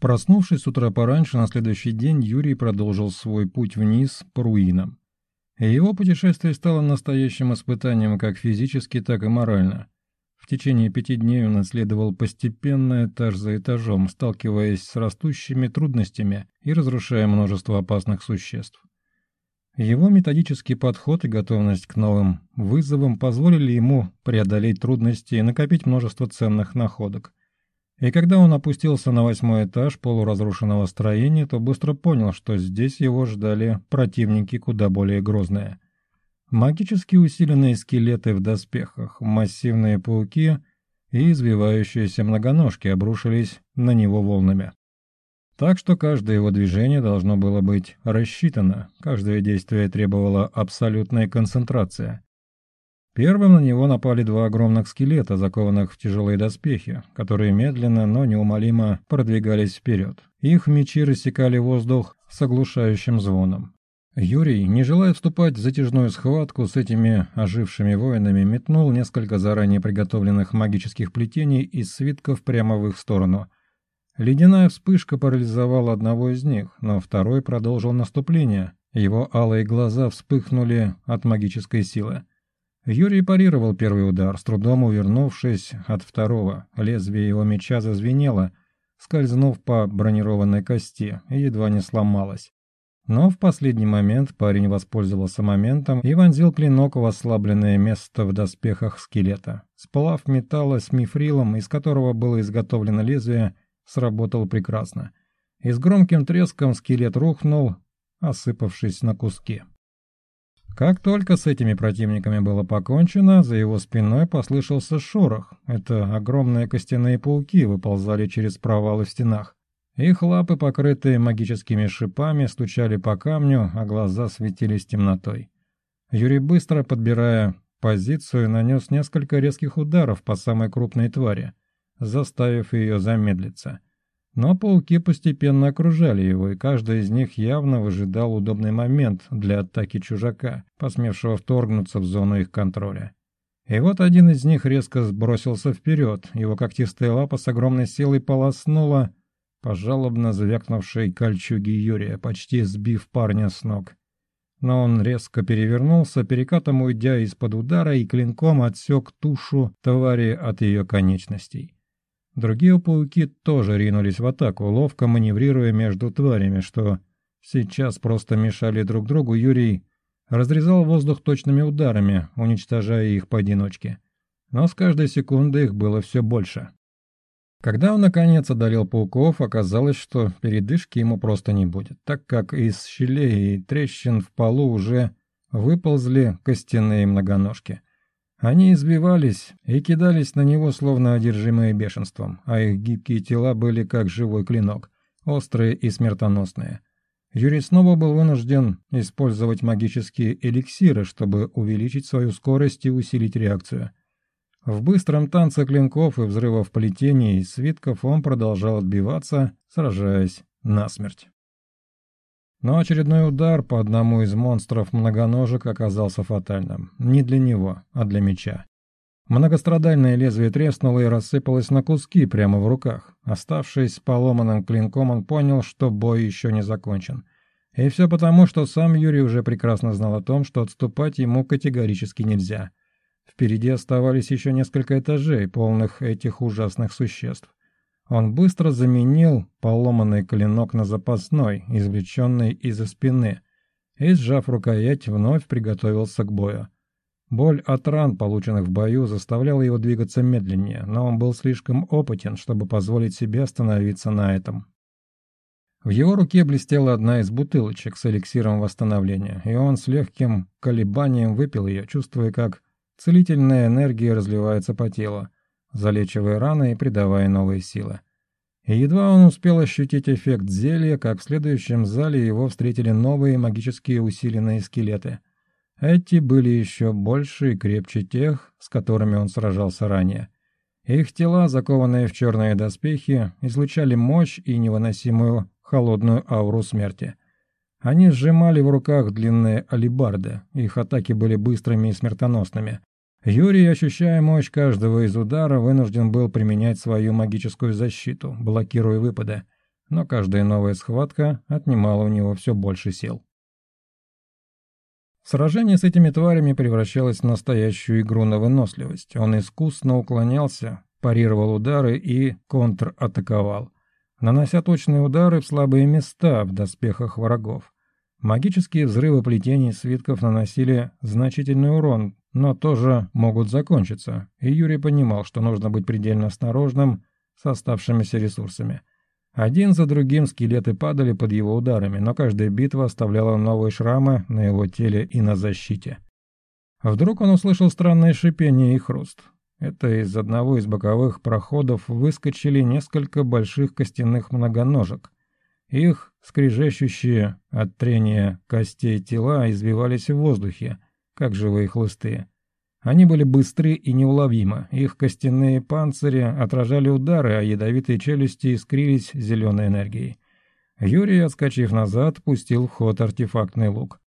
Проснувшись с утра пораньше, на следующий день Юрий продолжил свой путь вниз по руинам. Его путешествие стало настоящим испытанием как физически, так и морально. В течение пяти дней он исследовал постепенно этаж за этажом, сталкиваясь с растущими трудностями и разрушая множество опасных существ. Его методический подход и готовность к новым вызовам позволили ему преодолеть трудности и накопить множество ценных находок – и когда он опустился на восьмой этаж полуразрушенного строения, то быстро понял, что здесь его ждали противники куда более грозные. Магически усиленные скелеты в доспехах, массивные пауки и извивающиеся многоножки обрушились на него волнами. Так что каждое его движение должно было быть рассчитано, каждое действие требовало абсолютной концентрации. Первым на него напали два огромных скелета, закованных в тяжелые доспехи, которые медленно, но неумолимо продвигались вперед. Их мечи рассекали воздух с оглушающим звоном. Юрий, не желая вступать в затяжную схватку с этими ожившими воинами, метнул несколько заранее приготовленных магических плетений из свитков прямо в их сторону. Ледяная вспышка парализовала одного из них, но второй продолжил наступление. Его алые глаза вспыхнули от магической силы. Юрий парировал первый удар, с трудом увернувшись от второго. Лезвие его меча зазвенело, скользнув по бронированной кости, и едва не сломалось. Но в последний момент парень воспользовался моментом и вонзил клинок в ослабленное место в доспехах скелета. Сплав металла с мифрилом, из которого было изготовлено лезвие, сработал прекрасно. И с громким треском скелет рухнул, осыпавшись на куски. Как только с этими противниками было покончено, за его спиной послышался шорох. Это огромные костяные пауки выползали через провалы в стенах. Их лапы, покрытые магическими шипами, стучали по камню, а глаза светились темнотой. Юрий, быстро подбирая позицию, нанес несколько резких ударов по самой крупной твари, заставив ее замедлиться. Но пауки постепенно окружали его, и каждый из них явно выжидал удобный момент для атаки чужака, посмевшего вторгнуться в зону их контроля. И вот один из них резко сбросился вперед, его когтистая лапа с огромной силой полоснула по жалобно звякнувшей кольчуге Юрия, почти сбив парня с ног. Но он резко перевернулся, перекатом уйдя из-под удара и клинком отсек тушу твари от ее конечностей. Другие пауки тоже ринулись в атаку, ловко маневрируя между тварями, что сейчас просто мешали друг другу Юрий разрезал воздух точными ударами, уничтожая их поодиночке. Но с каждой секунды их было все больше. Когда он наконец одолел пауков, оказалось, что передышки ему просто не будет, так как из щелей и трещин в полу уже выползли костяные многоножки. Они избивались и кидались на него, словно одержимые бешенством, а их гибкие тела были как живой клинок, острые и смертоносные. Юрий снова был вынужден использовать магические эликсиры, чтобы увеличить свою скорость и усилить реакцию. В быстром танце клинков и взрывов плетений и свитков он продолжал отбиваться, сражаясь насмерть. Но очередной удар по одному из монстров многоножек оказался фатальным. Не для него, а для меча. Многострадальное лезвие треснуло и рассыпалось на куски прямо в руках. Оставшись с поломанным клинком, он понял, что бой еще не закончен. И все потому, что сам Юрий уже прекрасно знал о том, что отступать ему категорически нельзя. Впереди оставались еще несколько этажей, полных этих ужасных существ. Он быстро заменил поломанный клинок на запасной, извлеченный из-за спины, и, сжав рукоять, вновь приготовился к бою. Боль от ран, полученных в бою, заставляла его двигаться медленнее, но он был слишком опытен, чтобы позволить себе остановиться на этом. В его руке блестела одна из бутылочек с эликсиром восстановления, и он с легким колебанием выпил ее, чувствуя, как целительная энергия разливается по телу залечивая раны и придавая новые силы. И едва он успел ощутить эффект зелья, как в следующем зале его встретили новые магические усиленные скелеты. Эти были еще больше и крепче тех, с которыми он сражался ранее. Их тела, закованные в черные доспехи, излучали мощь и невыносимую холодную ауру смерти. Они сжимали в руках длинные алибарды, их атаки были быстрыми и смертоносными. Юрий, ощущая мощь каждого из удара, вынужден был применять свою магическую защиту, блокируя выпады, но каждая новая схватка отнимала у него все больше сил. Сражение с этими тварями превращалось в настоящую игру на выносливость. Он искусно уклонялся, парировал удары и контратаковал, нанося точные удары в слабые места в доспехах врагов. Магические взрывы плетений свитков наносили значительный урон но тоже могут закончиться, и Юрий понимал, что нужно быть предельно осторожным с оставшимися ресурсами. Один за другим скелеты падали под его ударами, но каждая битва оставляла новые шрамы на его теле и на защите. Вдруг он услышал странное шипение и хруст. Это из одного из боковых проходов выскочили несколько больших костяных многоножек. Их, скрежещущие от трения костей тела, извивались в воздухе – как живые хлысты. Они были быстры и неуловимы, их костяные панцири отражали удары, а ядовитые челюсти искрились зеленой энергией. Юрий, отскочив назад, пустил в ход артефактный лук.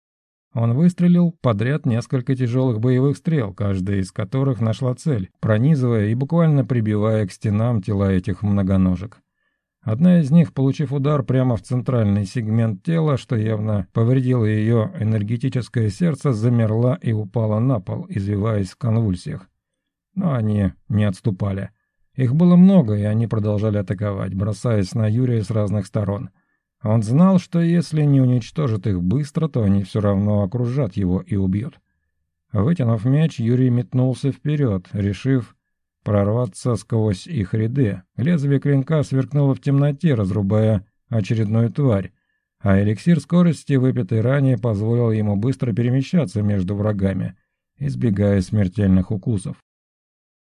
Он выстрелил подряд несколько тяжелых боевых стрел, каждая из которых нашла цель, пронизывая и буквально прибивая к стенам тела этих многоножек. Одна из них, получив удар прямо в центральный сегмент тела, что явно повредило ее энергетическое сердце, замерла и упала на пол, извиваясь в конвульсиях. Но они не отступали. Их было много, и они продолжали атаковать, бросаясь на Юрия с разных сторон. Он знал, что если не уничтожит их быстро, то они все равно окружат его и убьют. Вытянув меч, Юрий метнулся вперед, решив прорваться сквозь их ряды. Лезвие клинка сверкнуло в темноте, разрубая очередную тварь, а эликсир скорости, выпитый ранее, позволил ему быстро перемещаться между врагами, избегая смертельных укусов.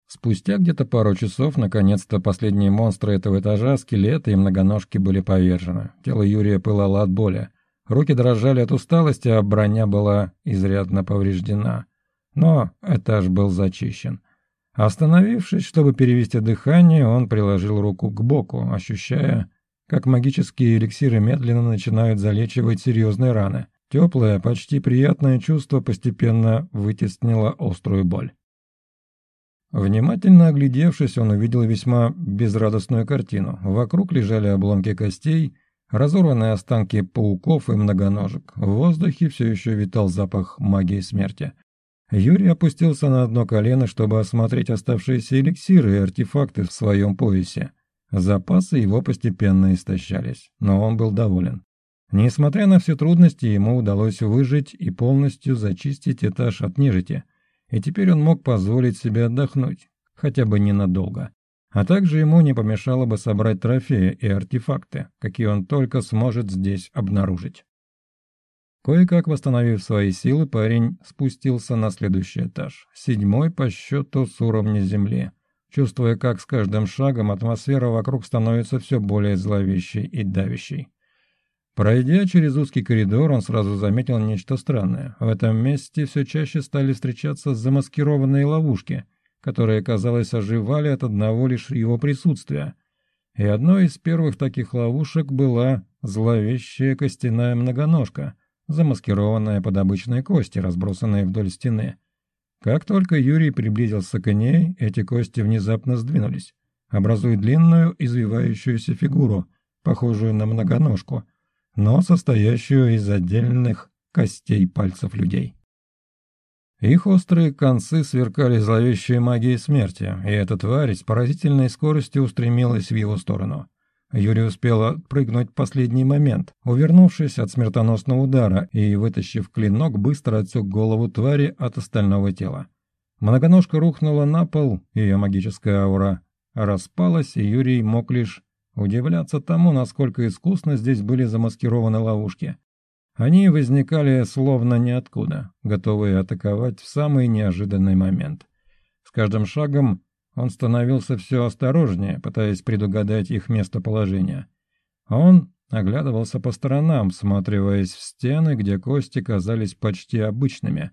Спустя где-то пару часов, наконец-то, последние монстры этого этажа, скелеты и многоножки были повержены. Тело Юрия пылало от боли. Руки дрожали от усталости, а броня была изрядно повреждена. Но этаж был зачищен. Остановившись, чтобы перевести дыхание, он приложил руку к боку, ощущая, как магические эликсиры медленно начинают залечивать серьезные раны. Теплое, почти приятное чувство постепенно вытеснило острую боль. Внимательно оглядевшись, он увидел весьма безрадостную картину. Вокруг лежали обломки костей, разорванные останки пауков и многоножек. В воздухе все еще витал запах магии смерти. Юрий опустился на одно колено, чтобы осмотреть оставшиеся эликсиры и артефакты в своем поясе. Запасы его постепенно истощались, но он был доволен. Несмотря на все трудности, ему удалось выжить и полностью зачистить этаж от нежити, и теперь он мог позволить себе отдохнуть, хотя бы ненадолго. А также ему не помешало бы собрать трофеи и артефакты, какие он только сможет здесь обнаружить. Кое-как восстановив свои силы, парень спустился на следующий этаж, седьмой по счету с уровня земли, чувствуя, как с каждым шагом атмосфера вокруг становится все более зловещей и давящей. Пройдя через узкий коридор, он сразу заметил нечто странное. В этом месте все чаще стали встречаться замаскированные ловушки, которые, казалось, оживали от одного лишь его присутствия. И одной из первых таких ловушек была зловещая костяная многоножка, замаскированная под обычные кости, разбросанные вдоль стены. Как только Юрий приблизился к ней, эти кости внезапно сдвинулись, образуя длинную извивающуюся фигуру, похожую на многоножку, но состоящую из отдельных костей пальцев людей. Их острые концы сверкали зловещей магией смерти, и эта тварь с поразительной скоростью устремилась в его сторону. Юрий успел прыгнуть в последний момент, увернувшись от смертоносного удара и, вытащив клинок, быстро отсек голову твари от остального тела. Многоножка рухнула на пол, ее магическая аура распалась, и Юрий мог лишь удивляться тому, насколько искусно здесь были замаскированы ловушки. Они возникали словно ниоткуда, готовые атаковать в самый неожиданный момент. С каждым шагом он становился все осторожнее, пытаясь предугадать их местоположение. Он оглядывался по сторонам, всматриваясь в стены, где кости казались почти обычными.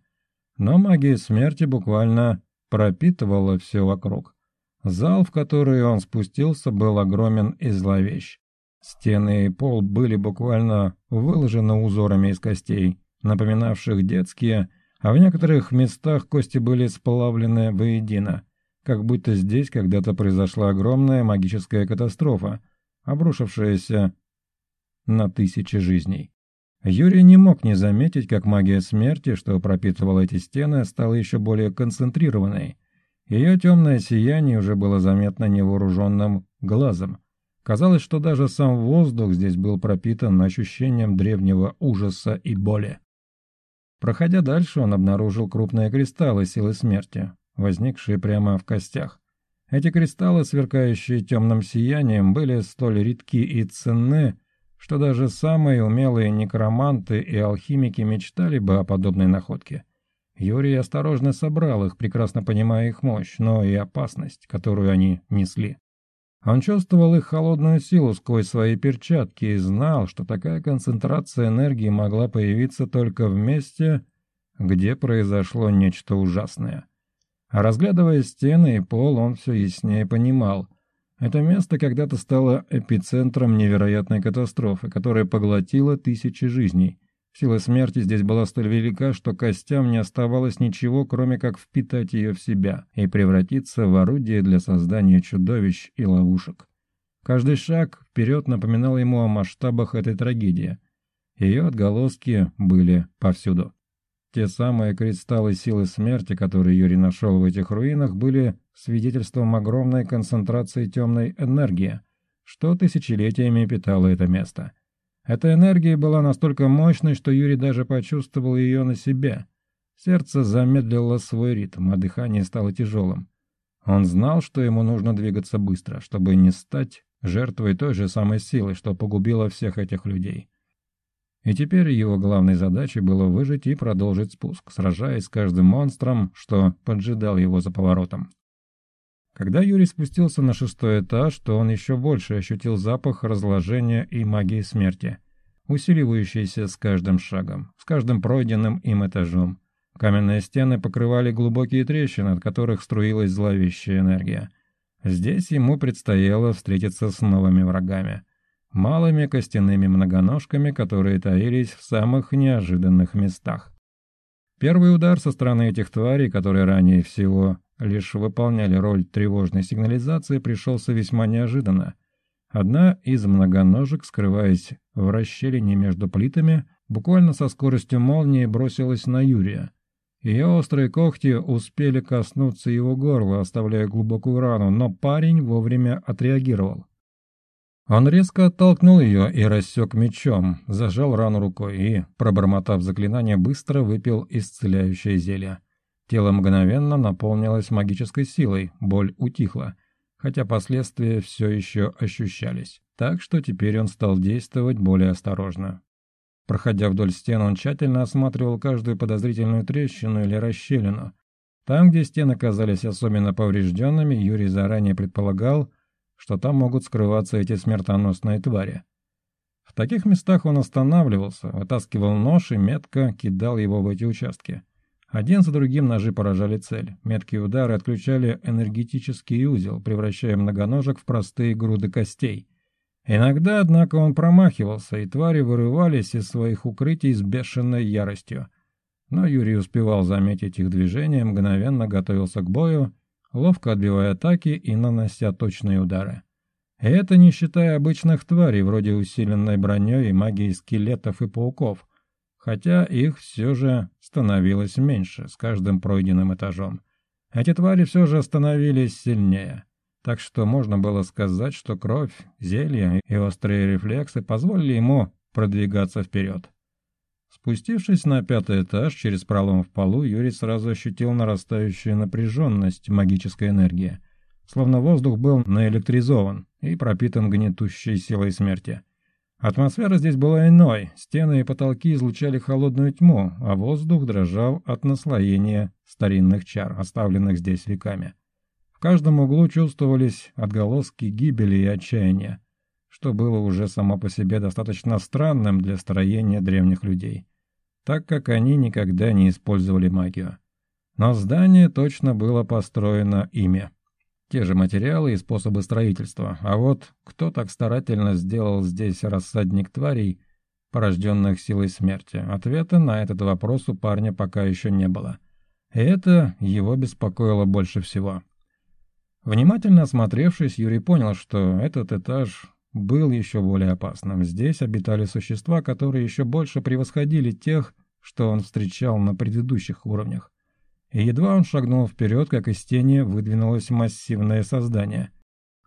Но магия смерти буквально пропитывала все вокруг. Зал, в который он спустился, был огромен и зловещ. Стены и пол были буквально выложены узорами из костей, напоминавших детские, а в некоторых местах кости были сплавлены воедино – как будто здесь когда-то произошла огромная магическая катастрофа, обрушившаяся на тысячи жизней. Юрий не мог не заметить, как магия смерти, что пропитывала эти стены, стала еще более концентрированной. Ее темное сияние уже было заметно невооруженным глазом. Казалось, что даже сам воздух здесь был пропитан ощущением древнего ужаса и боли. Проходя дальше, он обнаружил крупные кристаллы силы смерти, возникшие прямо в костях. Эти кристаллы, сверкающие темным сиянием, были столь редки и ценны, что даже самые умелые некроманты и алхимики мечтали бы о подобной находке. Юрий осторожно собрал их, прекрасно понимая их мощь, но и опасность, которую они несли. Он чувствовал их холодную силу сквозь свои перчатки и знал, что такая концентрация энергии могла появиться только в месте, где произошло нечто ужасное. Разглядывая стены и пол, он все яснее понимал. Это место когда-то стало эпицентром невероятной катастрофы, которая поглотила тысячи жизней. Сила смерти здесь была столь велика, что костям не оставалось ничего, кроме как впитать ее в себя и превратиться в орудие для создания чудовищ и ловушек. Каждый шаг вперед напоминал ему о масштабах этой трагедии. Ее отголоски были повсюду. Те самые кристаллы силы смерти, которые Юрий нашел в этих руинах, были свидетельством огромной концентрации темной энергии, что тысячелетиями питало это место. Эта энергия была настолько мощной, что Юрий даже почувствовал ее на себе. Сердце замедлило свой ритм, а дыхание стало тяжелым. Он знал, что ему нужно двигаться быстро, чтобы не стать жертвой той же самой силы, что погубила всех этих людей. И теперь его главной задачей было выжить и продолжить спуск, сражаясь с каждым монстром, что поджидал его за поворотом. Когда Юрий спустился на шестой этаж, то он еще больше ощутил запах разложения и магии смерти, усиливающийся с каждым шагом, с каждым пройденным им этажом. Каменные стены покрывали глубокие трещины, от которых струилась зловещая энергия. Здесь ему предстояло встретиться с новыми врагами – малыми костяными многоножками, которые таились в самых неожиданных местах. Первый удар со стороны этих тварей, которые ранее всего лишь выполняли роль тревожной сигнализации, пришелся весьма неожиданно. Одна из многоножек, скрываясь в расщелине между плитами, буквально со скоростью молнии бросилась на Юрия. Ее острые когти успели коснуться его горла, оставляя глубокую рану, но парень вовремя отреагировал. Он резко оттолкнул ее и рассек мечом, зажал рану рукой и, пробормотав заклинание, быстро выпил исцеляющее зелье. Тело мгновенно наполнилось магической силой, боль утихла, хотя последствия все еще ощущались, так что теперь он стал действовать более осторожно. Проходя вдоль стен, он тщательно осматривал каждую подозрительную трещину или расщелину. Там, где стены казались особенно поврежденными, Юрий заранее предполагал, что там могут скрываться эти смертоносные твари. В таких местах он останавливался, вытаскивал нож и метко кидал его в эти участки. Один за другим ножи поражали цель. Меткие удары отключали энергетический узел, превращая многоножек в простые груды костей. Иногда, однако, он промахивался, и твари вырывались из своих укрытий с бешеной яростью. Но Юрий успевал заметить их движение, мгновенно готовился к бою ловко отбивая атаки и нанося точные удары. И это не считая обычных тварей, вроде усиленной броней и магии скелетов и пауков, хотя их все же становилось меньше с каждым пройденным этажом. Эти твари все же становились сильнее, так что можно было сказать, что кровь, зелья и острые рефлексы позволили ему продвигаться вперед. Спустившись на пятый этаж, через пролом в полу, Юрий сразу ощутил нарастающую напряженность магической энергии. Словно воздух был наэлектризован и пропитан гнетущей силой смерти. Атмосфера здесь была иной, стены и потолки излучали холодную тьму, а воздух дрожал от наслоения старинных чар, оставленных здесь веками. В каждом углу чувствовались отголоски гибели и отчаяния что было уже само по себе достаточно странным для строения древних людей, так как они никогда не использовали магию. Но здание точно было построено ими. Те же материалы и способы строительства, а вот кто так старательно сделал здесь рассадник тварей, порожденных силой смерти, ответа на этот вопрос у парня пока еще не было. И это его беспокоило больше всего. Внимательно осмотревшись, Юрий понял, что этот этаж был еще более опасным. Здесь обитали существа, которые еще больше превосходили тех, что он встречал на предыдущих уровнях. И едва он шагнул вперед, как из тени выдвинулось массивное создание.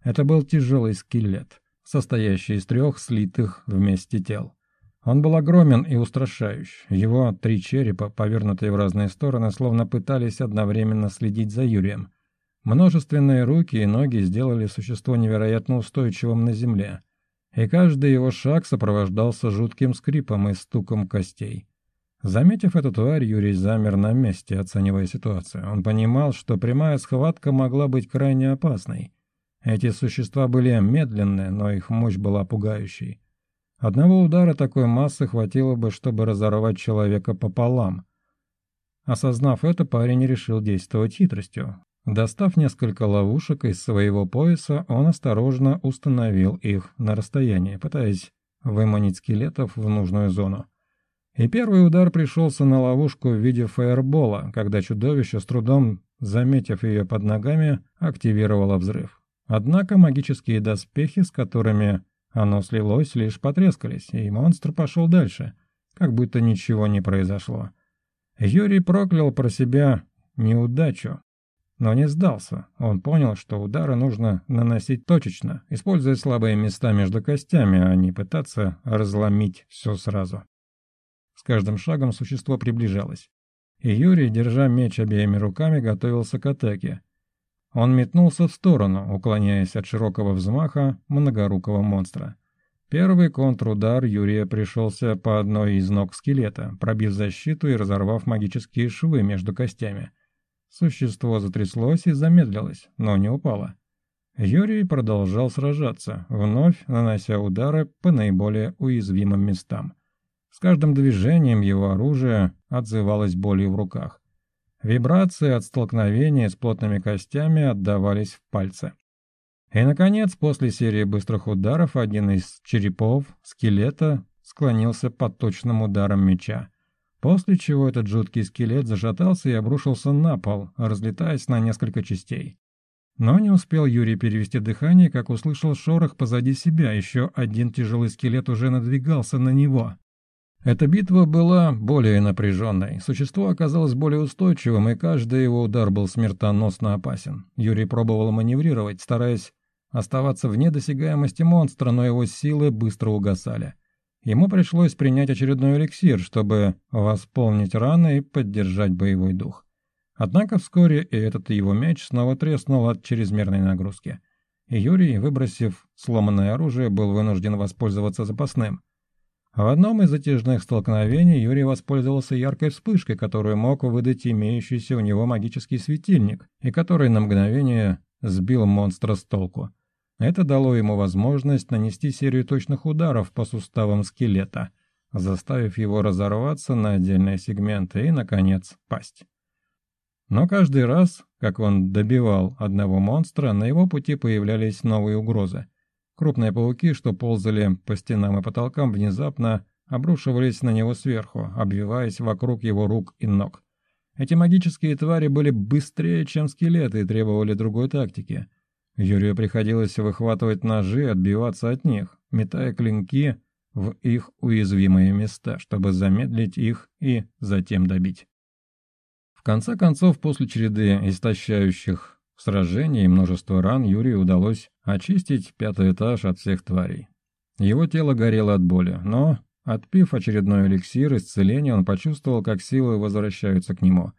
Это был тяжелый скелет, состоящий из трех слитых вместе тел. Он был огромен и устрашающ. Его три черепа, повернутые в разные стороны, словно пытались одновременно следить за Юрием – Множественные руки и ноги сделали существо невероятно устойчивым на земле, и каждый его шаг сопровождался жутким скрипом и стуком костей. Заметив эту тварь, Юрий замер на месте, оценивая ситуацию. Он понимал, что прямая схватка могла быть крайне опасной. Эти существа были медленные, но их мощь была пугающей. Одного удара такой массы хватило бы, чтобы разорвать человека пополам. Осознав это, парень решил действовать хитростью. Достав несколько ловушек из своего пояса, он осторожно установил их на расстоянии, пытаясь выманить скелетов в нужную зону. И первый удар пришелся на ловушку в виде фаербола, когда чудовище, с трудом заметив ее под ногами, активировало взрыв. Однако магические доспехи, с которыми оно слилось, лишь потрескались, и монстр пошел дальше, как будто ничего не произошло. Юрий проклял про себя неудачу, но не сдался. Он понял, что удары нужно наносить точечно, используя слабые места между костями, а не пытаться разломить все сразу. С каждым шагом существо приближалось. И Юрий, держа меч обеими руками, готовился к атаке. Он метнулся в сторону, уклоняясь от широкого взмаха многорукого монстра. Первый контрудар Юрия пришелся по одной из ног скелета, пробив защиту и разорвав магические швы между костями – Существо затряслось и замедлилось, но не упало. Юрий продолжал сражаться, вновь нанося удары по наиболее уязвимым местам. С каждым движением его оружие отзывалось болью в руках. Вибрации от столкновения с плотными костями отдавались в пальцы. И, наконец, после серии быстрых ударов один из черепов, скелета, склонился под точным ударом меча. После чего этот жуткий скелет зашатался и обрушился на пол, разлетаясь на несколько частей. Но не успел Юрий перевести дыхание, как услышал шорох позади себя, еще один тяжелый скелет уже надвигался на него. Эта битва была более напряженной. Существо оказалось более устойчивым, и каждый его удар был смертоносно опасен. Юрий пробовал маневрировать, стараясь оставаться вне досягаемости монстра, но его силы быстро угасали. Ему пришлось принять очередной эликсир, чтобы восполнить раны и поддержать боевой дух. Однако вскоре и этот его меч снова треснул от чрезмерной нагрузки. И Юрий, выбросив сломанное оружие, был вынужден воспользоваться запасным. В одном из затяжных столкновений Юрий воспользовался яркой вспышкой, которую мог выдать имеющийся у него магический светильник, и который на мгновение сбил монстра с толку. Это дало ему возможность нанести серию точных ударов по суставам скелета, заставив его разорваться на отдельные сегменты и, наконец, пасть. Но каждый раз, как он добивал одного монстра, на его пути появлялись новые угрозы. Крупные пауки, что ползали по стенам и потолкам, внезапно обрушивались на него сверху, обвиваясь вокруг его рук и ног. Эти магические твари были быстрее, чем скелеты, и требовали другой тактики – Юрию приходилось выхватывать ножи, отбиваться от них, метая клинки в их уязвимые места, чтобы замедлить их и затем добить. В конце концов, после череды истощающих сражений и множества ран, Юрию удалось очистить пятый этаж от всех тварей. Его тело горело от боли, но, отпив очередной эликсир исцеления, он почувствовал, как силы возвращаются к нему.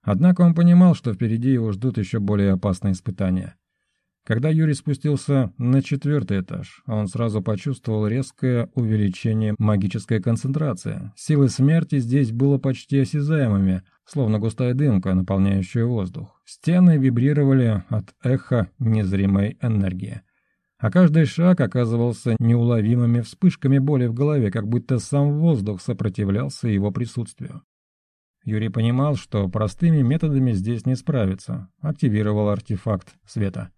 Однако он понимал, что впереди его ждут еще более опасные испытания – когда Юрий спустился на четвертый этаж, он сразу почувствовал резкое увеличение магической концентрации. Силы смерти здесь было почти осязаемыми, словно густая дымка, наполняющая воздух. Стены вибрировали от эха незримой энергии. А каждый шаг оказывался неуловимыми вспышками боли в голове, как будто сам воздух сопротивлялся его присутствию. Юрий понимал, что простыми методами здесь не справиться. Активировал артефакт света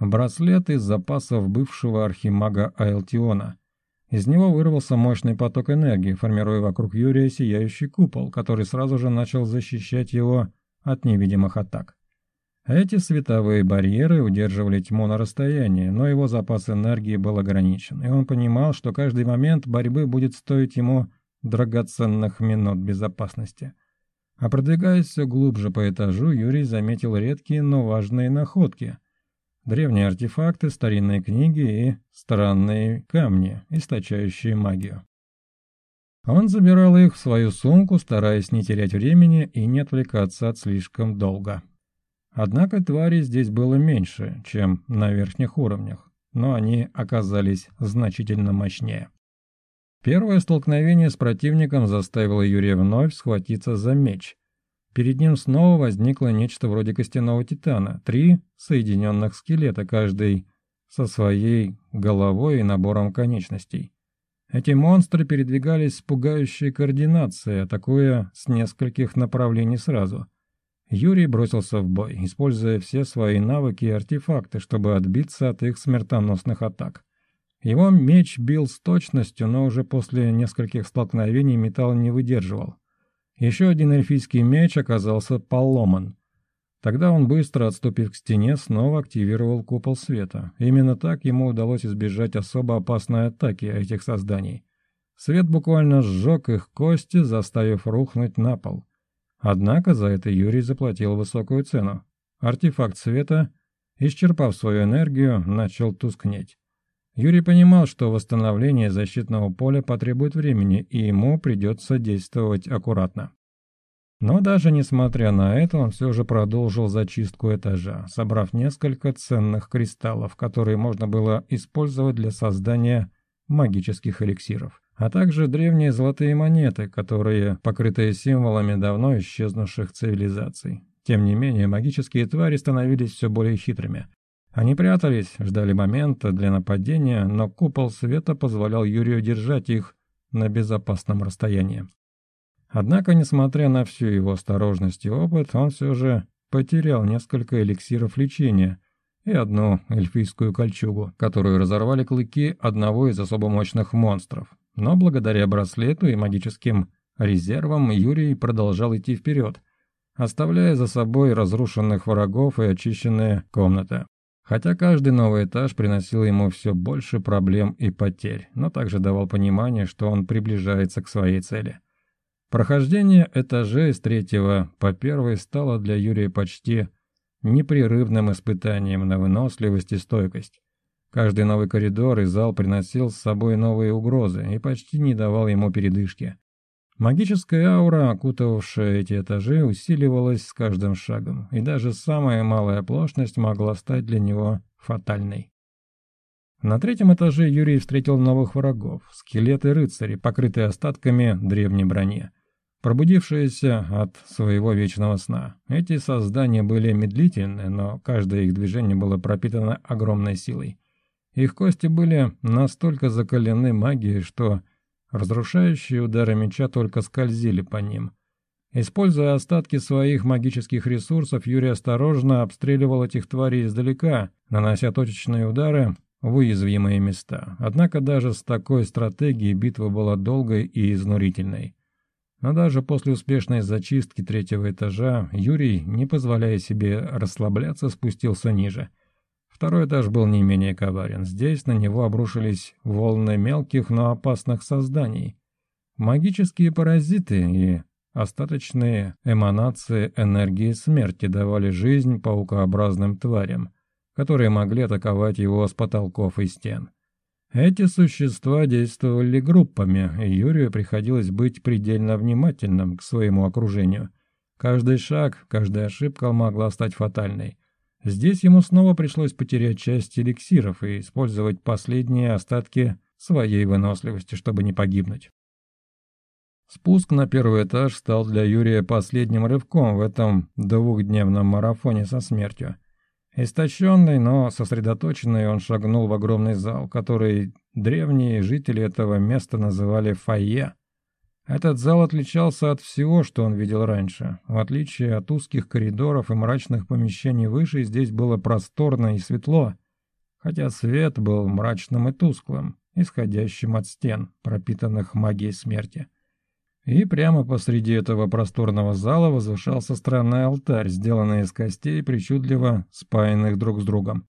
браслет из запасов бывшего архимага Айлтиона. Из него вырвался мощный поток энергии, формируя вокруг Юрия сияющий купол, который сразу же начал защищать его от невидимых атак. Эти световые барьеры удерживали тьму на расстоянии, но его запас энергии был ограничен, и он понимал, что каждый момент борьбы будет стоить ему драгоценных минут безопасности. А продвигаясь все глубже по этажу, Юрий заметил редкие, но важные находки – древние артефакты, старинные книги и странные камни, источающие магию. Он забирал их в свою сумку, стараясь не терять времени и не отвлекаться от слишком долго. Однако тварей здесь было меньше, чем на верхних уровнях, но они оказались значительно мощнее. Первое столкновение с противником заставило Юрия вновь схватиться за меч, Перед ним снова возникло нечто вроде костяного титана, три соединенных скелета, каждый со своей головой и набором конечностей. Эти монстры передвигались с пугающей координацией, атакуя с нескольких направлений сразу. Юрий бросился в бой, используя все свои навыки и артефакты, чтобы отбиться от их смертоносных атак. Его меч бил с точностью, но уже после нескольких столкновений металл не выдерживал. Еще один эльфийский меч оказался поломан. Тогда он, быстро отступив к стене, снова активировал купол света. Именно так ему удалось избежать особо опасной атаки этих созданий. Свет буквально сжег их кости, заставив рухнуть на пол. Однако за это Юрий заплатил высокую цену. Артефакт света, исчерпав свою энергию, начал тускнеть. Юрий понимал, что восстановление защитного поля потребует времени, и ему придется действовать аккуратно. Но даже несмотря на это, он все же продолжил зачистку этажа, собрав несколько ценных кристаллов, которые можно было использовать для создания магических эликсиров, а также древние золотые монеты, которые, покрытые символами давно исчезнувших цивилизаций. Тем не менее, магические твари становились все более хитрыми, они прятались, ждали момента для нападения, но купол света позволял Юрию держать их на безопасном расстоянии. Однако, несмотря на всю его осторожность и опыт, он все же потерял несколько эликсиров лечения и одну эльфийскую кольчугу, которую разорвали клыки одного из особо мощных монстров. Но благодаря браслету и магическим резервам Юрий продолжал идти вперед, оставляя за собой разрушенных врагов и очищенные комнаты. Хотя каждый новый этаж приносил ему все больше проблем и потерь, но также давал понимание, что он приближается к своей цели. Прохождение этажей с третьего по первой стало для Юрия почти непрерывным испытанием на выносливость и стойкость. Каждый новый коридор и зал приносил с собой новые угрозы и почти не давал ему передышки. Магическая аура, окутывавшая эти этажи, усиливалась с каждым шагом, и даже самая малая оплошность могла стать для него фатальной. На третьем этаже Юрий встретил новых врагов – скелеты рыцари, покрытые остатками древней брони. Пробудившиеся от своего вечного сна, эти создания были медлительны, но каждое их движение было пропитано огромной силой. Их кости были настолько закалены магией, что Разрушающие удары меча только скользили по ним. Используя остатки своих магических ресурсов, Юрий осторожно обстреливал этих тварей издалека, нанося точечные удары в уязвимые места. Однако даже с такой стратегией битва была долгой и изнурительной. Но даже после успешной зачистки третьего этажа Юрий, не позволяя себе расслабляться, спустился ниже – Второй этаж был не менее коварен. Здесь на него обрушились волны мелких, но опасных созданий. Магические паразиты и остаточные эманации энергии смерти давали жизнь паукообразным тварям, которые могли атаковать его с потолков и стен. Эти существа действовали группами, и Юрию приходилось быть предельно внимательным к своему окружению. Каждый шаг, каждая ошибка могла стать фатальной – Здесь ему снова пришлось потерять часть эликсиров и использовать последние остатки своей выносливости, чтобы не погибнуть. Спуск на первый этаж стал для Юрия последним рывком в этом двухдневном марафоне со смертью. Истощенный, но сосредоточенный, он шагнул в огромный зал, который древние жители этого места называли «фойе», этот зал отличался от всего, что он видел раньше. В отличие от узких коридоров и мрачных помещений выше, здесь было просторно и светло, хотя свет был мрачным и тусклым, исходящим от стен, пропитанных магией смерти. И прямо посреди этого просторного зала возвышался странный алтарь, сделанный из костей, причудливо спаянных друг с другом.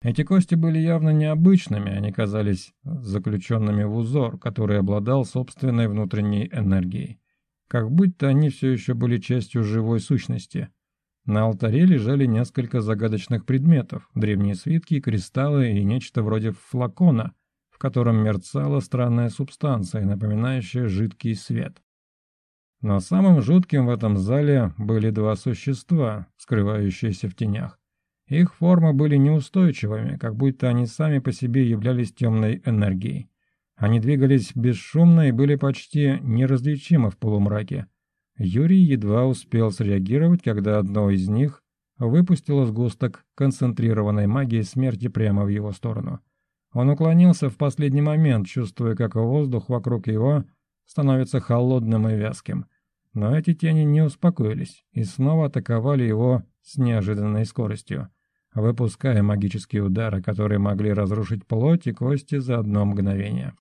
Эти кости были явно необычными, они казались заключенными в узор, который обладал собственной внутренней энергией. Как будто они все еще были частью живой сущности. На алтаре лежали несколько загадочных предметов, древние свитки, кристаллы и нечто вроде флакона, в котором мерцала странная субстанция, напоминающая жидкий свет. Но самым жутким в этом зале были два существа, скрывающиеся в тенях. Их формы были неустойчивыми, как будто они сами по себе являлись темной энергией. Они двигались бесшумно и были почти неразличимы в полумраке. Юрий едва успел среагировать, когда одно из них выпустило сгусток концентрированной магии смерти прямо в его сторону. Он уклонился в последний момент, чувствуя, как воздух вокруг его становится холодным и вязким. Но эти тени не успокоились и снова атаковали его с неожиданной скоростью выпуская магические удары, которые могли разрушить плоть и кости за одно мгновение.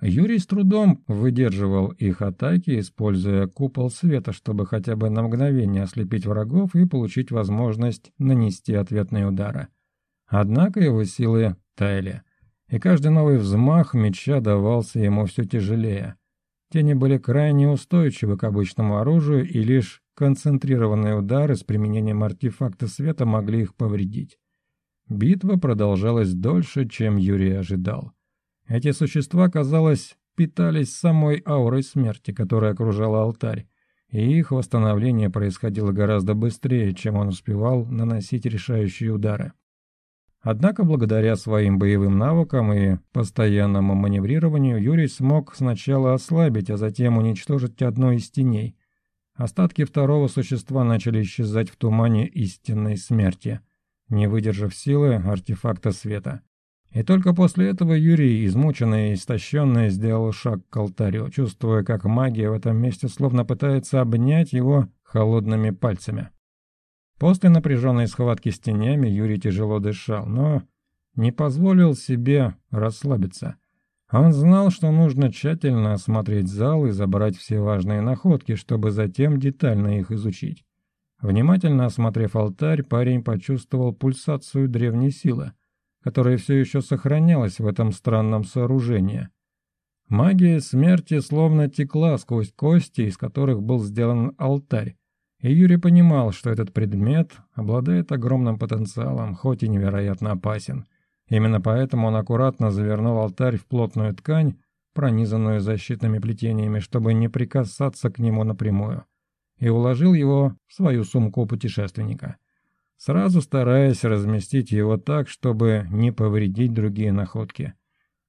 Юрий с трудом выдерживал их атаки, используя купол света, чтобы хотя бы на мгновение ослепить врагов и получить возможность нанести ответные удары. Однако его силы таяли, и каждый новый взмах меча давался ему все тяжелее. Тени были крайне устойчивы к обычному оружию, и лишь Концентрированные удары с применением артефакта света могли их повредить. Битва продолжалась дольше, чем Юрий ожидал. Эти существа, казалось, питались самой аурой смерти, которая окружала алтарь, и их восстановление происходило гораздо быстрее, чем он успевал наносить решающие удары. Однако благодаря своим боевым навыкам и постоянному маневрированию Юрий смог сначала ослабить, а затем уничтожить одну из теней – Остатки второго существа начали исчезать в тумане истинной смерти, не выдержав силы артефакта света. И только после этого Юрий, измученный и истощенный, сделал шаг к алтарю, чувствуя, как магия в этом месте словно пытается обнять его холодными пальцами. После напряженной схватки с тенями Юрий тяжело дышал, но не позволил себе расслабиться – он знал, что нужно тщательно осмотреть зал и забрать все важные находки, чтобы затем детально их изучить. Внимательно осмотрев алтарь, парень почувствовал пульсацию древней силы, которая все еще сохранялась в этом странном сооружении. Магия смерти словно текла сквозь кости, из которых был сделан алтарь, и Юрий понимал, что этот предмет обладает огромным потенциалом, хоть и невероятно опасен – Именно поэтому он аккуратно завернул алтарь в плотную ткань, пронизанную защитными плетениями, чтобы не прикасаться к нему напрямую, и уложил его в свою сумку путешественника, сразу стараясь разместить его так, чтобы не повредить другие находки.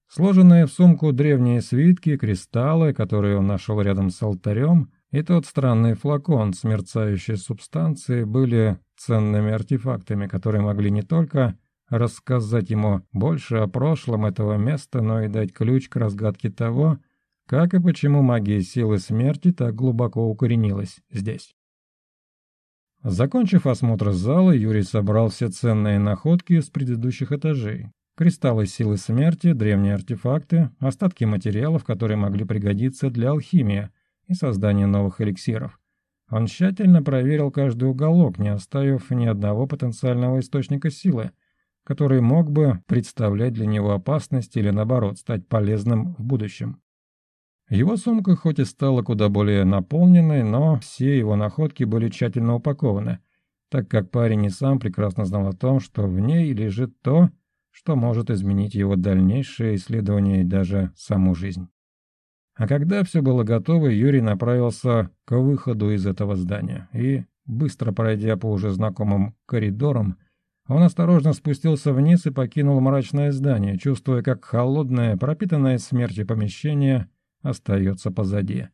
Сложенные в сумку древние свитки, кристаллы, которые он нашел рядом с алтарем, и тот странный флакон с мерцающей субстанцией были ценными артефактами, которые могли не только рассказать ему больше о прошлом этого места, но и дать ключ к разгадке того, как и почему магия силы смерти так глубоко укоренилась здесь. Закончив осмотр зала, Юрий собрал все ценные находки с предыдущих этажей. Кристаллы силы смерти, древние артефакты, остатки материалов, которые могли пригодиться для алхимии и создания новых эликсиров. Он тщательно проверил каждый уголок, не оставив ни одного потенциального источника силы – который мог бы представлять для него опасность или, наоборот, стать полезным в будущем. Его сумка хоть и стала куда более наполненной, но все его находки были тщательно упакованы, так как парень и сам прекрасно знал о том, что в ней лежит то, что может изменить его дальнейшее исследование и даже саму жизнь. А когда все было готово, Юрий направился к выходу из этого здания и, быстро пройдя по уже знакомым коридорам, он осторожно спустился вниз и покинул мрачное здание, чувствуя, как холодное, пропитанное смертью помещение остается позади.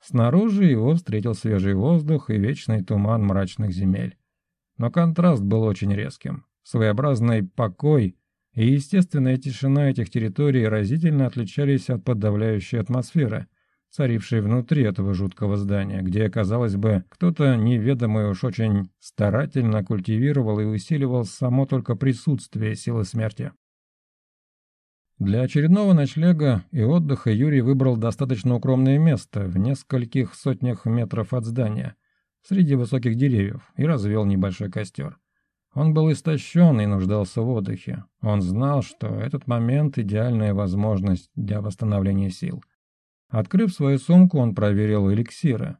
Снаружи его встретил свежий воздух и вечный туман мрачных земель. Но контраст был очень резким. Своеобразный покой и естественная тишина этих территорий разительно отличались от подавляющей атмосферы – царившей внутри этого жуткого здания, где, казалось бы, кто-то неведомый уж очень старательно культивировал и усиливал само только присутствие силы смерти. Для очередного ночлега и отдыха Юрий выбрал достаточно укромное место в нескольких сотнях метров от здания, среди высоких деревьев, и развел небольшой костер. Он был истощен и нуждался в отдыхе. Он знал, что этот момент – идеальная возможность для восстановления сил – Открыв свою сумку, он проверил эликсиры.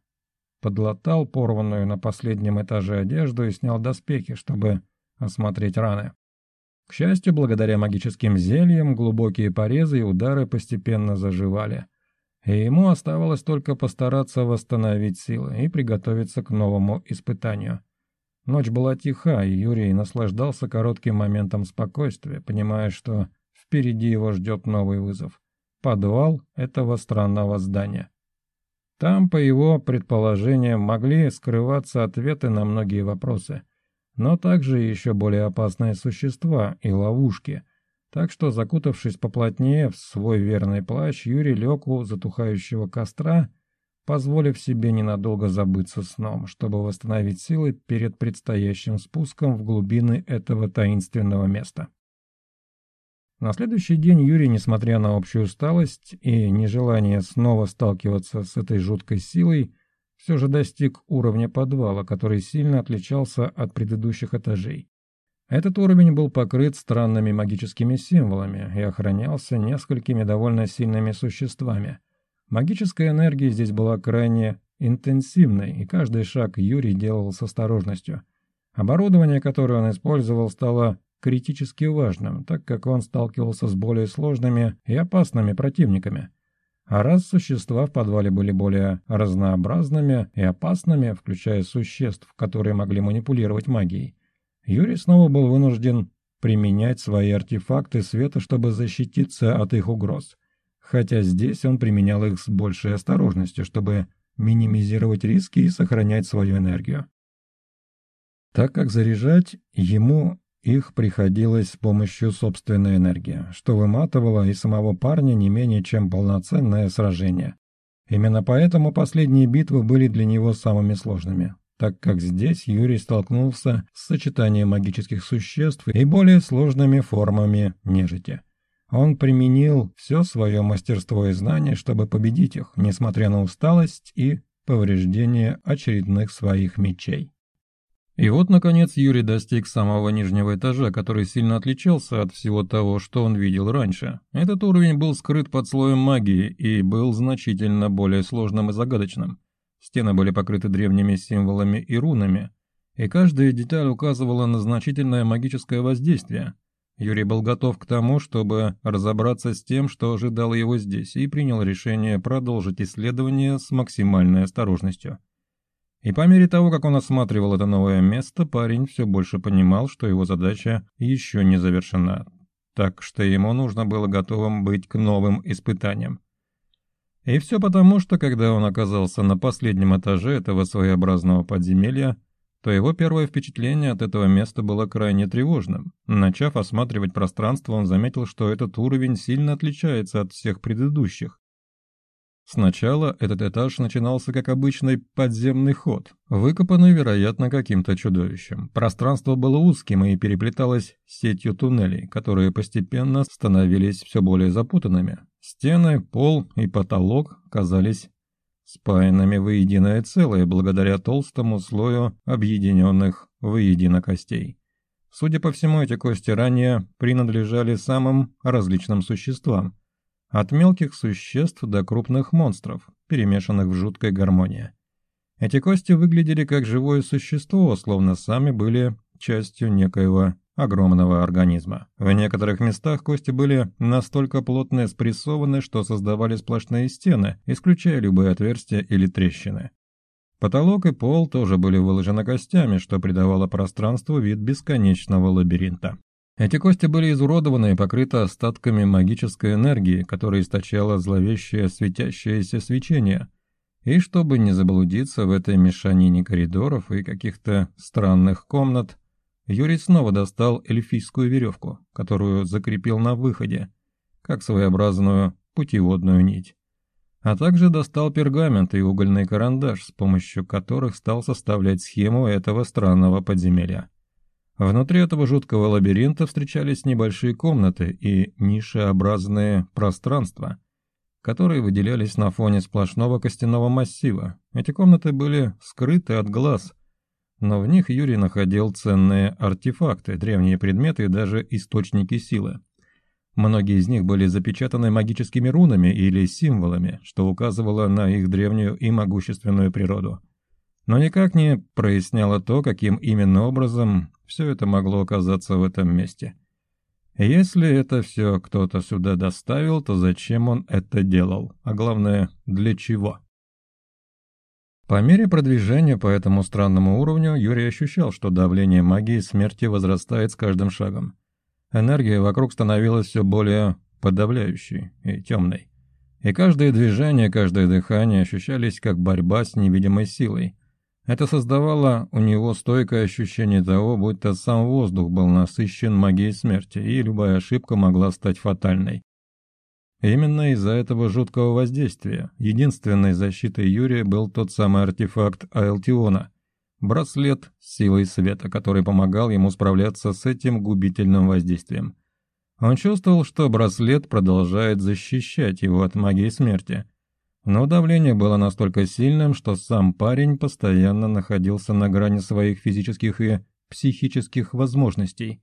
Подлатал порванную на последнем этаже одежду и снял доспехи, чтобы осмотреть раны. К счастью, благодаря магическим зельям, глубокие порезы и удары постепенно заживали. И ему оставалось только постараться восстановить силы и приготовиться к новому испытанию. Ночь была тиха, и Юрий наслаждался коротким моментом спокойствия, понимая, что впереди его ждет новый вызов подвал этого странного здания. Там, по его предположениям, могли скрываться ответы на многие вопросы, но также еще более опасные существа и ловушки. Так что, закутавшись поплотнее в свой верный плащ, Юрий лег у затухающего костра, позволив себе ненадолго забыться сном, чтобы восстановить силы перед предстоящим спуском в глубины этого таинственного места. На следующий день Юрий, несмотря на общую усталость и нежелание снова сталкиваться с этой жуткой силой, все же достиг уровня подвала, который сильно отличался от предыдущих этажей. Этот уровень был покрыт странными магическими символами и охранялся несколькими довольно сильными существами. Магическая энергия здесь была крайне интенсивной, и каждый шаг Юрий делал с осторожностью. Оборудование, которое он использовал, стало критически важным, так как он сталкивался с более сложными и опасными противниками. А раз существа в подвале были более разнообразными и опасными, включая существ, которые могли манипулировать магией, Юрий снова был вынужден применять свои артефакты света, чтобы защититься от их угроз. Хотя здесь он применял их с большей осторожностью, чтобы минимизировать риски и сохранять свою энергию. Так как заряжать ему их приходилось с помощью собственной энергии, что выматывало и самого парня не менее чем полноценное сражение. Именно поэтому последние битвы были для него самыми сложными, так как здесь Юрий столкнулся с сочетанием магических существ и более сложными формами нежити. Он применил все свое мастерство и знание, чтобы победить их, несмотря на усталость и повреждение очередных своих мечей. И вот, наконец, Юрий достиг самого нижнего этажа, который сильно отличался от всего того, что он видел раньше. Этот уровень был скрыт под слоем магии и был значительно более сложным и загадочным. Стены были покрыты древними символами и рунами, и каждая деталь указывала на значительное магическое воздействие. Юрий был готов к тому, чтобы разобраться с тем, что ожидало его здесь, и принял решение продолжить исследование с максимальной осторожностью. И по мере того, как он осматривал это новое место, парень все больше понимал, что его задача еще не завершена, так что ему нужно было готовым быть к новым испытаниям. И все потому, что когда он оказался на последнем этаже этого своеобразного подземелья, то его первое впечатление от этого места было крайне тревожным. Начав осматривать пространство, он заметил, что этот уровень сильно отличается от всех предыдущих. Сначала этот этаж начинался как обычный подземный ход, выкопанный, вероятно, каким-то чудовищем. Пространство было узким и переплеталось сетью туннелей, которые постепенно становились все более запутанными. Стены, пол и потолок казались спаянными воединое целое благодаря толстому слою объединенных воедино костей. Судя по всему, эти кости ранее принадлежали самым различным существам – от мелких существ до крупных монстров, перемешанных в жуткой гармонии. Эти кости выглядели как живое существо, словно сами были частью некоего огромного организма. В некоторых местах кости были настолько плотно спрессованы, что создавали сплошные стены, исключая любые отверстия или трещины. Потолок и пол тоже были выложены костями, что придавало пространству вид бесконечного лабиринта. Эти кости были изуродованы и покрыты остатками магической энергии, которая источала зловещее светящееся свечение. И чтобы не заблудиться в этой мешанине коридоров и каких-то странных комнат, Юрий снова достал эльфийскую веревку, которую закрепил на выходе, как своеобразную путеводную нить. А также достал пергамент и угольный карандаш, с помощью которых стал составлять схему этого странного подземелья. Внутри этого жуткого лабиринта встречались небольшие комнаты и нишеобразные пространства, которые выделялись на фоне сплошного костяного массива. Эти комнаты были скрыты от глаз, но в них Юрий находил ценные артефакты, древние предметы и даже источники силы. Многие из них были запечатаны магическими рунами или символами, что указывало на их древнюю и могущественную природу. Но никак не проясняло то, каким именно образом все это могло оказаться в этом месте. Если это все кто-то сюда доставил, то зачем он это делал? А главное, для чего? По мере продвижения по этому странному уровню Юрий ощущал, что давление магии смерти возрастает с каждым шагом. Энергия вокруг становилась все более подавляющей и темной. И каждое движение, каждое дыхание ощущались как борьба с невидимой силой – это создавало у него стойкое ощущение того, будто сам воздух был насыщен магией смерти, и любая ошибка могла стать фатальной. Именно из-за этого жуткого воздействия единственной защитой Юрия был тот самый артефакт Аэлтиона – браслет с силой света, который помогал ему справляться с этим губительным воздействием. Он чувствовал, что браслет продолжает защищать его от магии смерти – но давление было настолько сильным, что сам парень постоянно находился на грани своих физических и психических возможностей.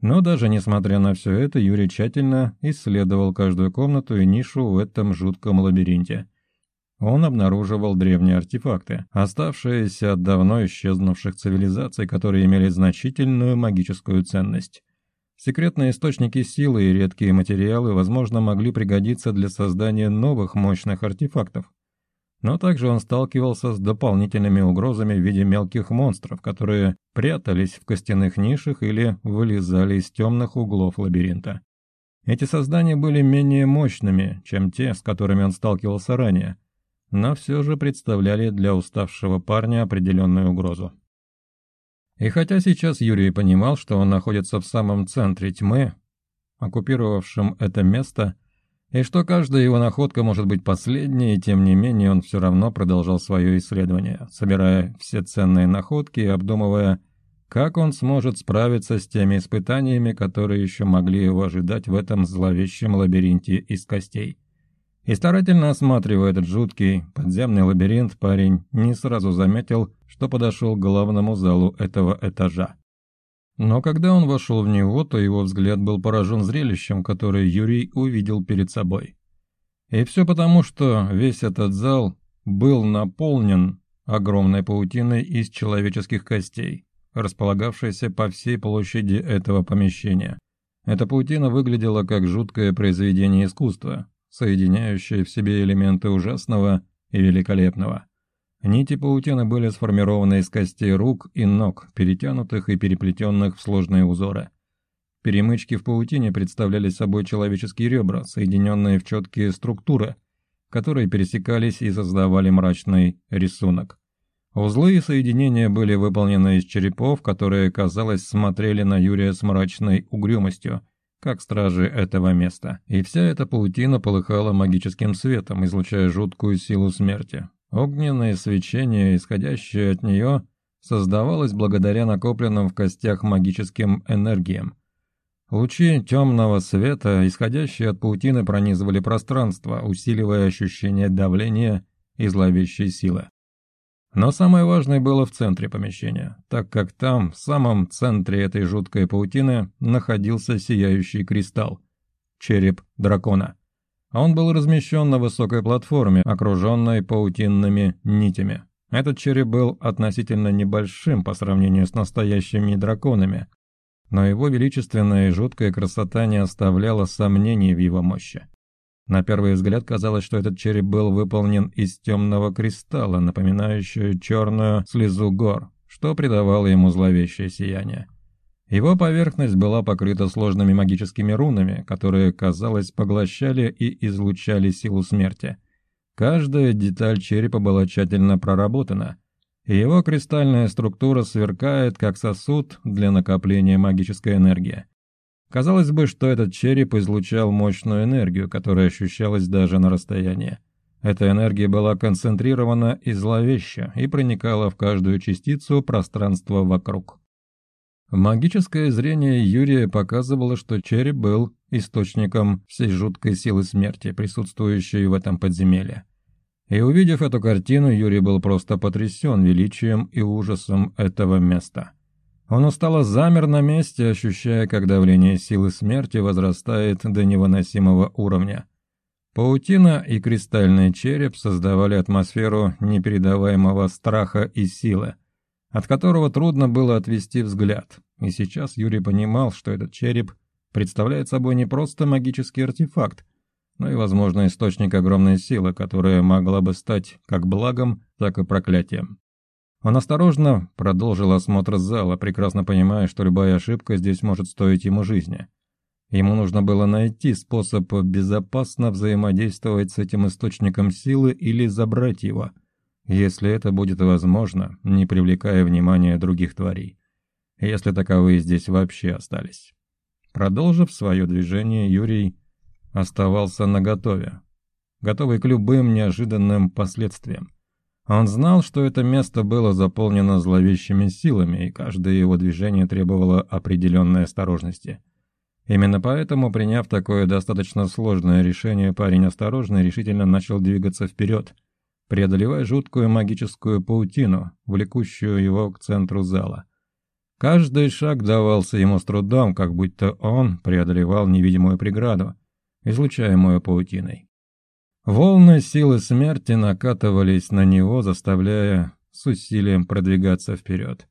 Но даже несмотря на все это, Юрий тщательно исследовал каждую комнату и нишу в этом жутком лабиринте. Он обнаруживал древние артефакты, оставшиеся от давно исчезнувших цивилизаций, которые имели значительную магическую ценность. Секретные источники силы и редкие материалы, возможно, могли пригодиться для создания новых мощных артефактов. Но также он сталкивался с дополнительными угрозами в виде мелких монстров, которые прятались в костяных нишах или вылезали из темных углов лабиринта. Эти создания были менее мощными, чем те, с которыми он сталкивался ранее, но все же представляли для уставшего парня определенную угрозу. И хотя сейчас Юрий понимал, что он находится в самом центре тьмы, оккупировавшем это место, и что каждая его находка может быть последней, тем не менее он все равно продолжал свое исследование, собирая все ценные находки и обдумывая, как он сможет справиться с теми испытаниями, которые еще могли его ожидать в этом зловещем лабиринте из костей и старательно осматривая этот жуткий подземный лабиринт, парень не сразу заметил, что подошел к главному залу этого этажа. Но когда он вошел в него, то его взгляд был поражен зрелищем, которое Юрий увидел перед собой. И все потому, что весь этот зал был наполнен огромной паутиной из человеческих костей, располагавшейся по всей площади этого помещения. Эта паутина выглядела как жуткое произведение искусства, соединяющие в себе элементы ужасного и великолепного. Нити паутины были сформированы из костей рук и ног, перетянутых и переплетенных в сложные узоры. Перемычки в паутине представляли собой человеческие ребра, соединенные в четкие структуры, которые пересекались и создавали мрачный рисунок. Узлы и соединения были выполнены из черепов, которые, казалось, смотрели на Юрия с мрачной угрюмостью – как стражи этого места. И вся эта паутина полыхала магическим светом, излучая жуткую силу смерти. Огненное свечение, исходящее от нее, создавалось благодаря накопленным в костях магическим энергиям. Лучи темного света, исходящие от паутины, пронизывали пространство, усиливая ощущение давления и зловещей силы. Но самое важное было в центре помещения, так как там, в самом центре этой жуткой паутины, находился сияющий кристалл – череп дракона. Он был размещен на высокой платформе, окруженной паутинными нитями. Этот череп был относительно небольшим по сравнению с настоящими драконами, но его величественная и жуткая красота не оставляла сомнений в его мощи. На первый взгляд казалось, что этот череп был выполнен из темного кристалла, напоминающего черную слезу гор, что придавало ему зловещее сияние. Его поверхность была покрыта сложными магическими рунами, которые, казалось, поглощали и излучали силу смерти. Каждая деталь черепа была тщательно проработана, и его кристальная структура сверкает, как сосуд для накопления магической энергии. Казалось бы, что этот череп излучал мощную энергию, которая ощущалась даже на расстоянии. Эта энергия была концентрирована и зловеще и проникала в каждую частицу пространства вокруг. Магическое зрение Юрия показывало, что череп был источником всей жуткой силы смерти, присутствующей в этом подземелье. И увидев эту картину, Юрий был просто потрясен величием и ужасом этого места – он устало замер на месте, ощущая, как давление силы смерти возрастает до невыносимого уровня. Паутина и кристальный череп создавали атмосферу непередаваемого страха и силы, от которого трудно было отвести взгляд. И сейчас Юрий понимал, что этот череп представляет собой не просто магический артефакт, но и, возможно, источник огромной силы, которая могла бы стать как благом, так и проклятием. Он осторожно продолжил осмотр зала, прекрасно понимая, что любая ошибка здесь может стоить ему жизни. Ему нужно было найти способ безопасно взаимодействовать с этим источником силы или забрать его, если это будет возможно, не привлекая внимания других тварей, если таковые здесь вообще остались. Продолжив свое движение, Юрий оставался наготове, готовый к любым неожиданным последствиям. Он знал, что это место было заполнено зловещими силами, и каждое его движение требовало определенной осторожности. Именно поэтому, приняв такое достаточно сложное решение, парень осторожно и решительно начал двигаться вперед, преодолевая жуткую магическую паутину, влекущую его к центру зала. Каждый шаг давался ему с трудом, как будто он преодолевал невидимую преграду, излучаемую паутиной. Волны силы смерти накатывались на него, заставляя с усилием продвигаться вперед.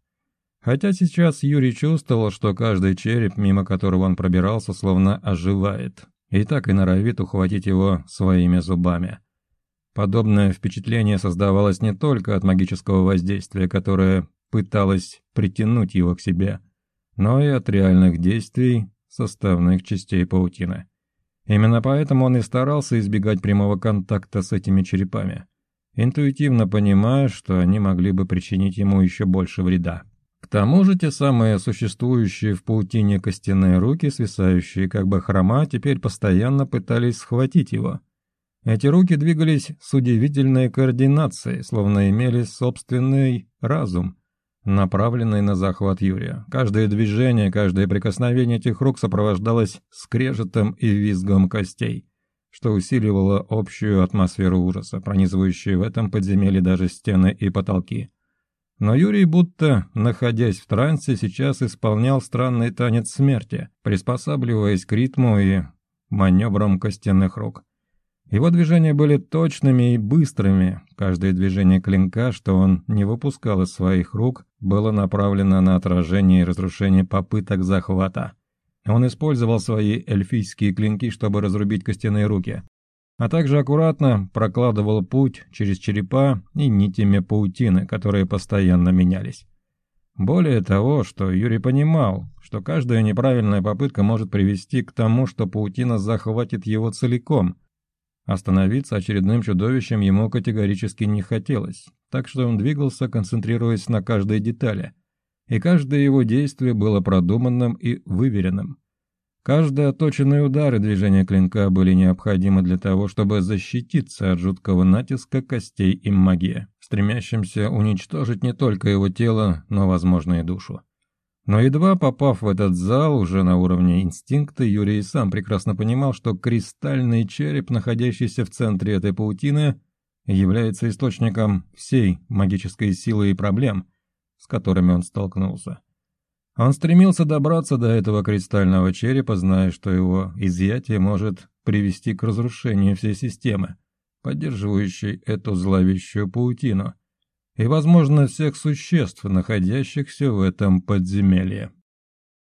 Хотя сейчас Юрий чувствовал, что каждый череп, мимо которого он пробирался, словно оживает, и так и норовит ухватить его своими зубами. Подобное впечатление создавалось не только от магического воздействия, которое пыталось притянуть его к себе, но и от реальных действий составных частей паутины. Именно поэтому он и старался избегать прямого контакта с этими черепами, интуитивно понимая, что они могли бы причинить ему еще больше вреда. К тому же те самые существующие в паутине костяные руки, свисающие как бы хрома, теперь постоянно пытались схватить его. Эти руки двигались с удивительной координацией, словно имели собственный разум – направленные на захват Юрия. Каждое движение, каждое прикосновение этих рук сопровождалось скрежетом и визгом костей, что усиливало общую атмосферу ужаса, пронизывающую в этом подземелье даже стены и потолки. Но Юрий, будто находясь в трансе, сейчас исполнял странный танец смерти, приспосабливаясь к ритму и маневрам костяных рук. Его движения были точными и быстрыми. Каждое движение клинка, что он не выпускал из своих рук, было направлено на отражение и разрушение попыток захвата. Он использовал свои эльфийские клинки, чтобы разрубить костяные руки, а также аккуратно прокладывал путь через черепа и нитями паутины, которые постоянно менялись. Более того, что Юрий понимал, что каждая неправильная попытка может привести к тому, что паутина захватит его целиком – Остановиться очередным чудовищем ему категорически не хотелось, так что он двигался, концентрируясь на каждой детали. И каждое его действие было продуманным и выверенным. Каждый оточенный удар и движение клинка были необходимы для того, чтобы защититься от жуткого натиска костей и магии, стремящимся уничтожить не только его тело, но, возможно, и душу. Но едва попав в этот зал, уже на уровне инстинкта, Юрий сам прекрасно понимал, что кристальный череп, находящийся в центре этой паутины, является источником всей магической силы и проблем, с которыми он столкнулся. Он стремился добраться до этого кристального черепа, зная, что его изъятие может привести к разрушению всей системы, поддерживающей эту зловещую паутину – и, возможно, всех существ, находящихся в этом подземелье.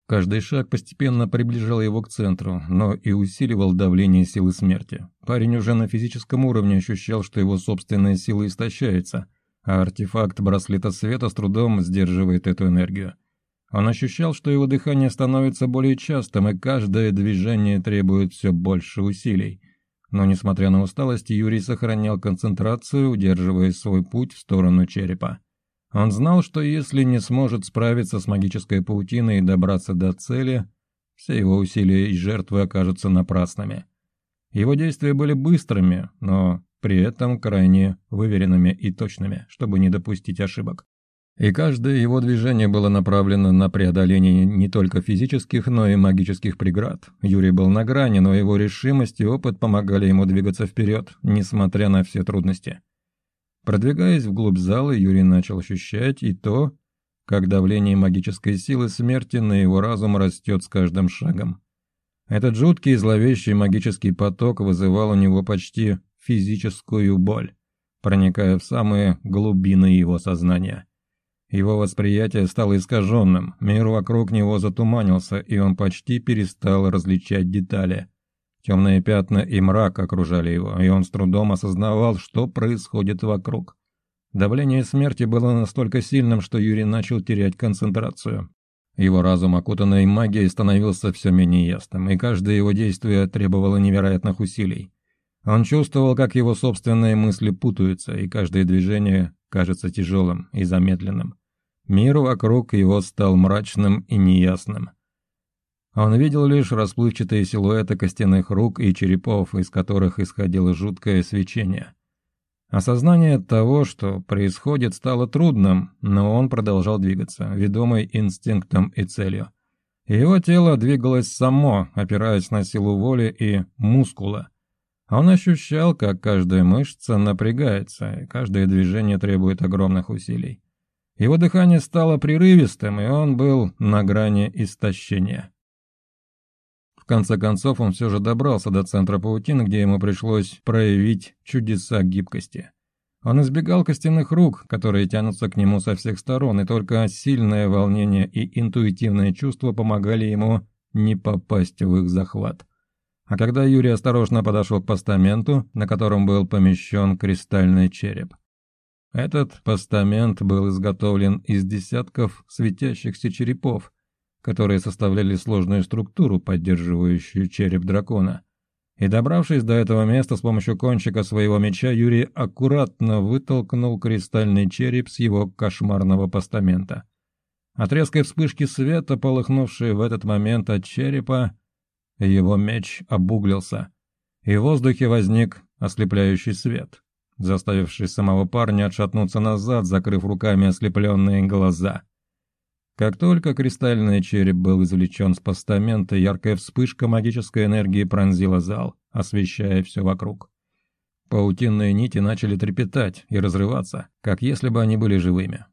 Каждый шаг постепенно приближал его к центру, но и усиливал давление силы смерти. Парень уже на физическом уровне ощущал, что его собственная сила истощается, а артефакт браслета света с трудом сдерживает эту энергию. Он ощущал, что его дыхание становится более частым, и каждое движение требует все больше усилий но, несмотря на усталость, Юрий сохранял концентрацию, удерживая свой путь в сторону черепа. Он знал, что если не сможет справиться с магической паутиной и добраться до цели, все его усилия и жертвы окажутся напрасными. Его действия были быстрыми, но при этом крайне выверенными и точными, чтобы не допустить ошибок и каждое его движение было направлено на преодоление не только физических, но и магических преград. Юрий был на грани, но его решимость и опыт помогали ему двигаться вперед, несмотря на все трудности. Продвигаясь вглубь зала, Юрий начал ощущать и то, как давление магической силы смерти на его разум растет с каждым шагом. Этот жуткий и зловещий магический поток вызывал у него почти физическую боль, проникая в самые глубины его сознания. Его восприятие стало искаженным, мир вокруг него затуманился, и он почти перестал различать детали. Темные пятна и мрак окружали его, и он с трудом осознавал, что происходит вокруг. Давление смерти было настолько сильным, что Юрий начал терять концентрацию. Его разум, окутанный магией, становился все менее ясным, и каждое его действие требовало невероятных усилий. Он чувствовал, как его собственные мысли путаются, и каждое движение кажется тяжелым и замедленным. Мир вокруг его стал мрачным и неясным. Он видел лишь расплывчатые силуэты костяных рук и черепов, из которых исходило жуткое свечение. Осознание того, что происходит, стало трудным, но он продолжал двигаться, ведомый инстинктом и целью. Его тело двигалось само, опираясь на силу воли и мускула. Он ощущал, как каждая мышца напрягается, и каждое движение требует огромных усилий. Его дыхание стало прерывистым, и он был на грани истощения. В конце концов, он все же добрался до центра паутины, где ему пришлось проявить чудеса гибкости. Он избегал костяных рук, которые тянутся к нему со всех сторон, и только сильное волнение и интуитивное чувство помогали ему не попасть в их захват. А когда Юрий осторожно подошел к постаменту, на котором был помещен кристальный череп, этот постамент был изготовлен из десятков светящихся черепов, которые составляли сложную структуру, поддерживающую череп дракона. И добравшись до этого места с помощью кончика своего меча, Юрий аккуратно вытолкнул кристальный череп с его кошмарного постамента. От резкой вспышки света, полыхнувшей в этот момент от черепа, его меч обуглился, и в воздухе возник ослепляющий свет заставивший самого парня отшатнуться назад, закрыв руками ослепленные глаза. Как только кристальный череп был извлечен с постамента, яркая вспышка магической энергии пронзила зал, освещая все вокруг. Паутинные нити начали трепетать и разрываться, как если бы они были живыми.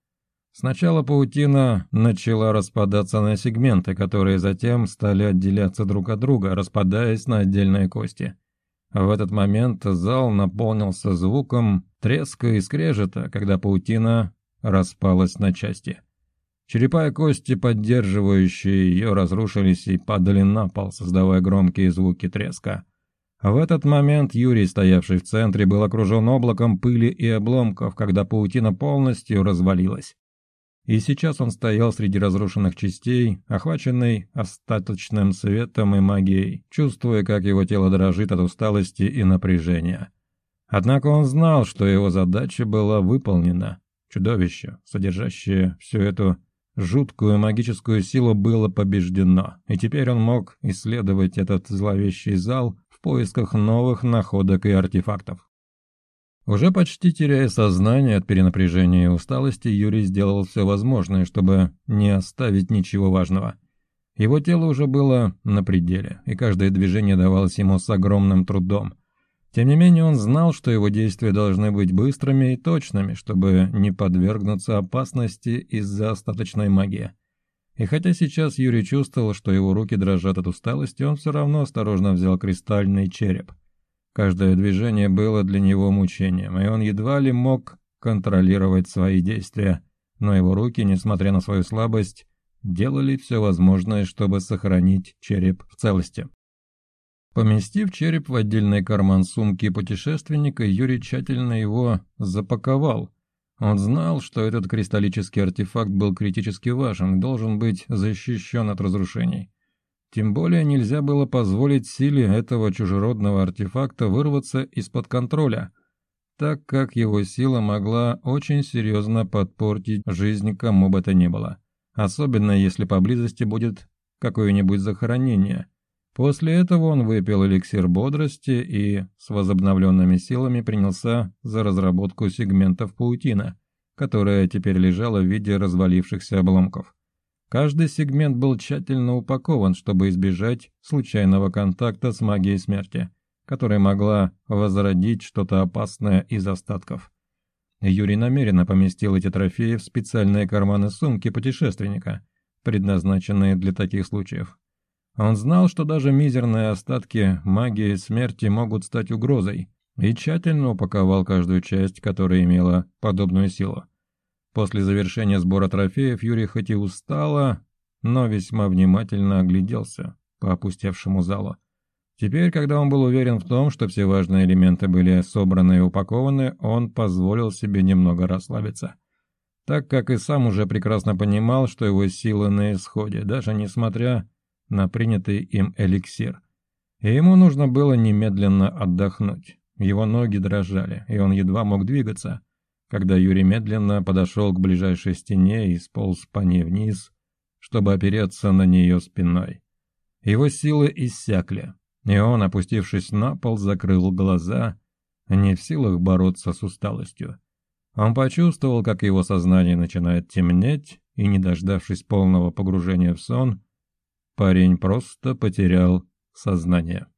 Сначала паутина начала распадаться на сегменты, которые затем стали отделяться друг от друга, распадаясь на отдельные кости – в этот момент зал наполнился звуком треска и скрежета, когда паутина распалась на части. Черепа и кости, поддерживающие ее, разрушились и падали на пол, создавая громкие звуки треска. В этот момент Юрий, стоявший в центре, был окружен облаком пыли и обломков, когда паутина полностью развалилась и сейчас он стоял среди разрушенных частей, охваченный остаточным светом и магией, чувствуя, как его тело дрожит от усталости и напряжения. Однако он знал, что его задача была выполнена. Чудовище, содержащее всю эту жуткую магическую силу, было побеждено, и теперь он мог исследовать этот зловещий зал в поисках новых находок и артефактов. Уже почти теряя сознание от перенапряжения и усталости, Юрий сделал все возможное, чтобы не оставить ничего важного. Его тело уже было на пределе, и каждое движение давалось ему с огромным трудом. Тем не менее, он знал, что его действия должны быть быстрыми и точными, чтобы не подвергнуться опасности из-за остаточной магии. И хотя сейчас Юрий чувствовал, что его руки дрожат от усталости, он все равно осторожно взял кристальный череп – Каждое движение было для него мучением, и он едва ли мог контролировать свои действия. Но его руки, несмотря на свою слабость, делали все возможное, чтобы сохранить череп в целости. Поместив череп в отдельный карман сумки путешественника, Юрий тщательно его запаковал. Он знал, что этот кристаллический артефакт был критически важен и должен быть защищен от разрушений. Тем более нельзя было позволить силе этого чужеродного артефакта вырваться из-под контроля, так как его сила могла очень серьезно подпортить жизнь кому бы то ни было, особенно если поблизости будет какое-нибудь захоронение. После этого он выпил эликсир бодрости и с возобновленными силами принялся за разработку сегментов паутина, которая теперь лежала в виде развалившихся обломков. Каждый сегмент был тщательно упакован, чтобы избежать случайного контакта с магией смерти, которая могла возродить что-то опасное из остатков. Юрий намеренно поместил эти трофеи в специальные карманы сумки путешественника, предназначенные для таких случаев. Он знал, что даже мизерные остатки магии смерти могут стать угрозой, и тщательно упаковал каждую часть, которая имела подобную силу. После завершения сбора трофеев Юрий хоть и устало, но весьма внимательно огляделся по опустевшему залу. Теперь, когда он был уверен в том, что все важные элементы были собраны и упакованы, он позволил себе немного расслабиться. Так как и сам уже прекрасно понимал, что его силы на исходе, даже несмотря на принятый им эликсир. И ему нужно было немедленно отдохнуть. Его ноги дрожали, и он едва мог двигаться когда Юрий медленно подошел к ближайшей стене и сполз по ней вниз, чтобы опереться на нее спиной. Его силы иссякли, и он, опустившись на пол, закрыл глаза, не в силах бороться с усталостью. Он почувствовал, как его сознание начинает темнеть, и, не дождавшись полного погружения в сон, парень просто потерял сознание.